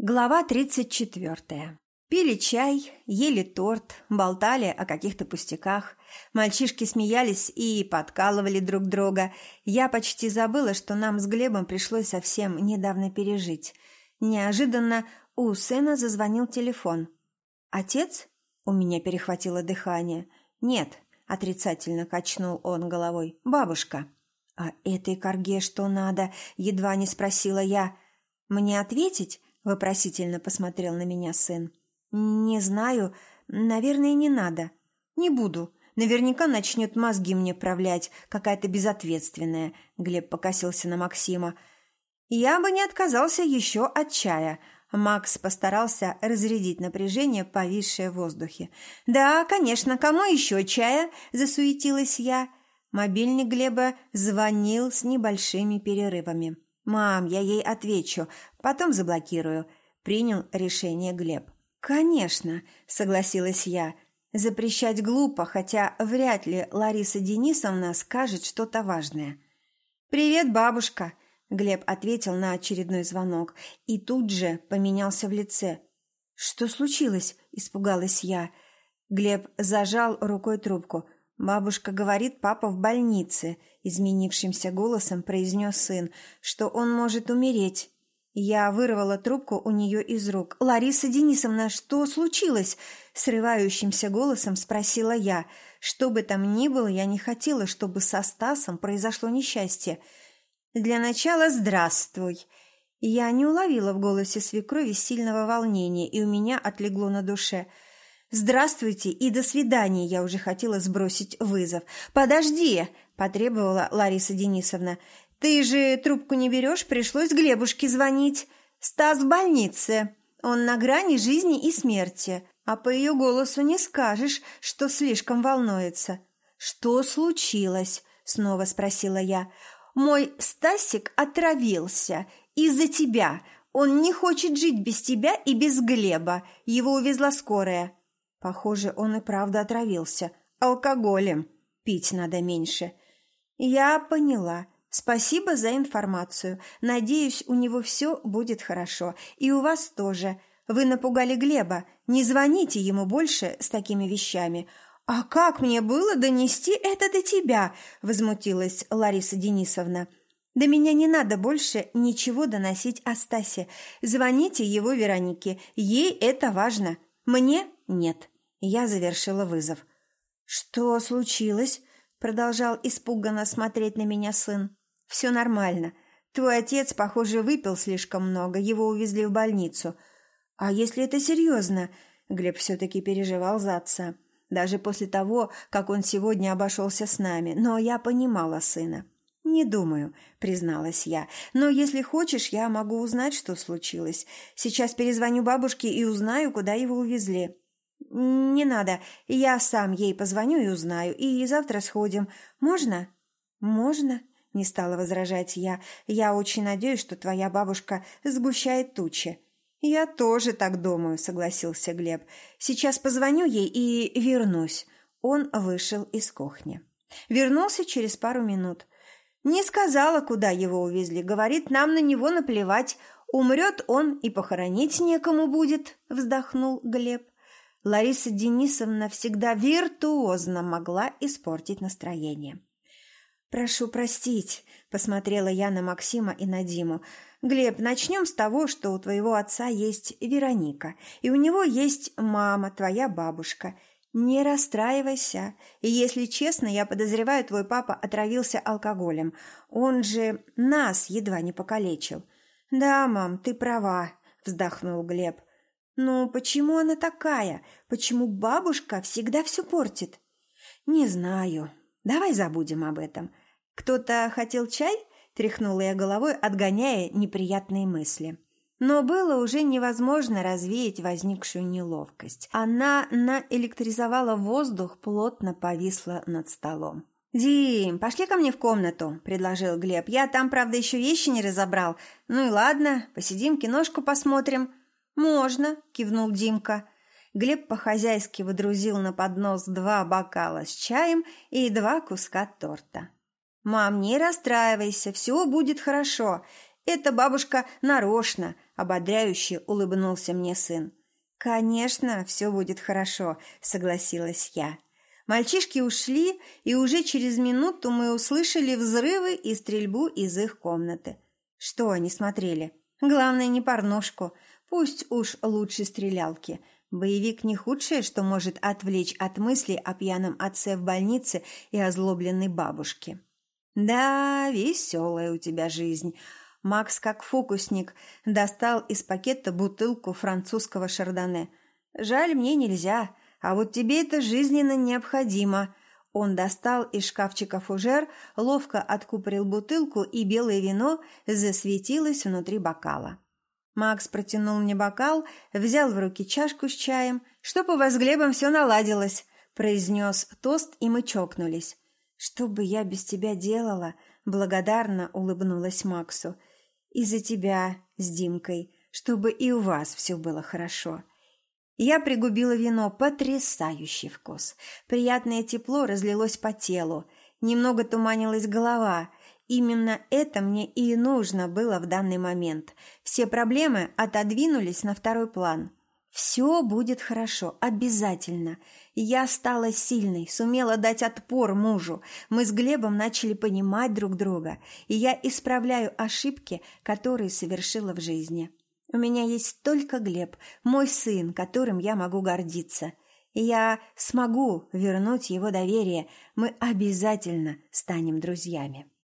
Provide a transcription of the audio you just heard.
Глава 34. Пили чай, ели торт, болтали о каких-то пустяках. Мальчишки смеялись и подкалывали друг друга. Я почти забыла, что нам с Глебом пришлось совсем недавно пережить. Неожиданно у сына зазвонил телефон. «Отец?» – у меня перехватило дыхание. «Нет», – отрицательно качнул он головой. «Бабушка». «А этой корге что надо?» – едва не спросила я. «Мне ответить?» Вопросительно посмотрел на меня сын. «Не знаю. Наверное, не надо. Не буду. Наверняка начнет мозги мне правлять, какая-то безответственная». Глеб покосился на Максима. «Я бы не отказался еще от чая». Макс постарался разрядить напряжение, повисшее в воздухе. «Да, конечно, кому еще чая?» – засуетилась я. Мобильник Глеба звонил с небольшими перерывами. «Мам, я ей отвечу, потом заблокирую», – принял решение Глеб. «Конечно», – согласилась я. «Запрещать глупо, хотя вряд ли Лариса Денисовна скажет что-то важное». «Привет, бабушка», – Глеб ответил на очередной звонок и тут же поменялся в лице. «Что случилось?» – испугалась я. Глеб зажал рукой трубку – «Бабушка говорит, папа в больнице», — изменившимся голосом произнес сын, «что он может умереть». Я вырвала трубку у нее из рук. «Лариса Денисовна, что случилось?» Срывающимся голосом спросила я. Что бы там ни было, я не хотела, чтобы со Стасом произошло несчастье. «Для начала здравствуй!» Я не уловила в голосе свекрови сильного волнения, и у меня отлегло на душе – «Здравствуйте и до свидания!» Я уже хотела сбросить вызов. «Подожди!» – потребовала Лариса Денисовна. «Ты же трубку не берешь, пришлось Глебушке звонить. Стас в больнице. Он на грани жизни и смерти. А по ее голосу не скажешь, что слишком волнуется». «Что случилось?» – снова спросила я. «Мой Стасик отравился. Из-за тебя. Он не хочет жить без тебя и без Глеба. Его увезла скорая». Похоже, он и правда отравился. Алкоголем. Пить надо меньше. Я поняла. Спасибо за информацию. Надеюсь, у него все будет хорошо. И у вас тоже. Вы напугали Глеба. Не звоните ему больше с такими вещами. «А как мне было донести это до тебя?» – возмутилась Лариса Денисовна. «До меня не надо больше ничего доносить о Стасе. Звоните его Веронике. Ей это важно. Мне нет. Я завершила вызов. «Что случилось?» – продолжал испуганно смотреть на меня сын. «Все нормально. Твой отец, похоже, выпил слишком много, его увезли в больницу. А если это серьезно?» Глеб все-таки переживал за отца. Даже после того, как он сегодня обошелся с нами. Но я понимала сына. «Не думаю», — призналась я. «Но если хочешь, я могу узнать, что случилось. Сейчас перезвоню бабушке и узнаю, куда его увезли». «Не надо. Я сам ей позвоню и узнаю. И завтра сходим. Можно?» «Можно», — не стала возражать я. «Я очень надеюсь, что твоя бабушка сгущает тучи». «Я тоже так думаю», — согласился Глеб. «Сейчас позвоню ей и вернусь». Он вышел из кухни. Вернулся через пару минут. Не сказала, куда его увезли. Говорит, нам на него наплевать. Умрет он и похоронить некому будет, вздохнул Глеб. Лариса Денисовна всегда виртуозно могла испортить настроение. «Прошу простить», – посмотрела я на Максима и на Диму. «Глеб, начнем с того, что у твоего отца есть Вероника, и у него есть мама, твоя бабушка. Не расстраивайся. И если честно, я подозреваю, твой папа отравился алкоголем. Он же нас едва не покалечил». «Да, мам, ты права», – вздохнул Глеб. «Ну, почему она такая? Почему бабушка всегда все портит?» «Не знаю. Давай забудем об этом. Кто-то хотел чай?» – тряхнула я головой, отгоняя неприятные мысли. Но было уже невозможно развеять возникшую неловкость. Она наэлектризовала воздух, плотно повисла над столом. «Дим, пошли ко мне в комнату», – предложил Глеб. «Я там, правда, еще вещи не разобрал. Ну и ладно, посидим, киношку посмотрим». «Можно», – кивнул Димка. Глеб по-хозяйски выдрузил на поднос два бокала с чаем и два куска торта. «Мам, не расстраивайся, все будет хорошо. Это бабушка нарочно», – ободряюще улыбнулся мне сын. «Конечно, все будет хорошо», — согласилась я. Мальчишки ушли, и уже через минуту мы услышали взрывы и стрельбу из их комнаты. Что они смотрели? Главное, не порнушку. Пусть уж лучше стрелялки. Боевик не худшее, что может отвлечь от мыслей о пьяном отце в больнице и озлобленной бабушке. Да, веселая у тебя жизнь. Макс, как фокусник, достал из пакета бутылку французского шардоне. Жаль, мне нельзя, а вот тебе это жизненно необходимо. Он достал из шкафчика фужер, ловко откупорил бутылку, и белое вино засветилось внутри бокала. Макс протянул мне бокал, взял в руки чашку с чаем. «Чтоб у вас с Глебом все наладилось», – произнес тост, и мы чокнулись. «Что бы я без тебя делала?» – благодарно улыбнулась Максу. «Из-за тебя с Димкой, чтобы и у вас все было хорошо». Я пригубила вино, потрясающий вкус. Приятное тепло разлилось по телу, немного туманилась голова. Именно это мне и нужно было в данный момент. Все проблемы отодвинулись на второй план. Все будет хорошо, обязательно. Я стала сильной, сумела дать отпор мужу. Мы с Глебом начали понимать друг друга, и я исправляю ошибки, которые совершила в жизни. У меня есть только Глеб, мой сын, которым я могу гордиться. Я смогу вернуть его доверие. Мы обязательно станем друзьями.